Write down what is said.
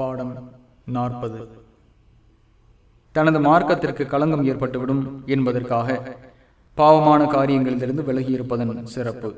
பாடம் நாற்பது. தனது மார்க்கத்திற்கு களங்கம் ஏற்பட்டுவிடும் என்பதற்காக பாவமான காரியங்களிலிருந்து விலகியிருப்பதன் சிறப்பு.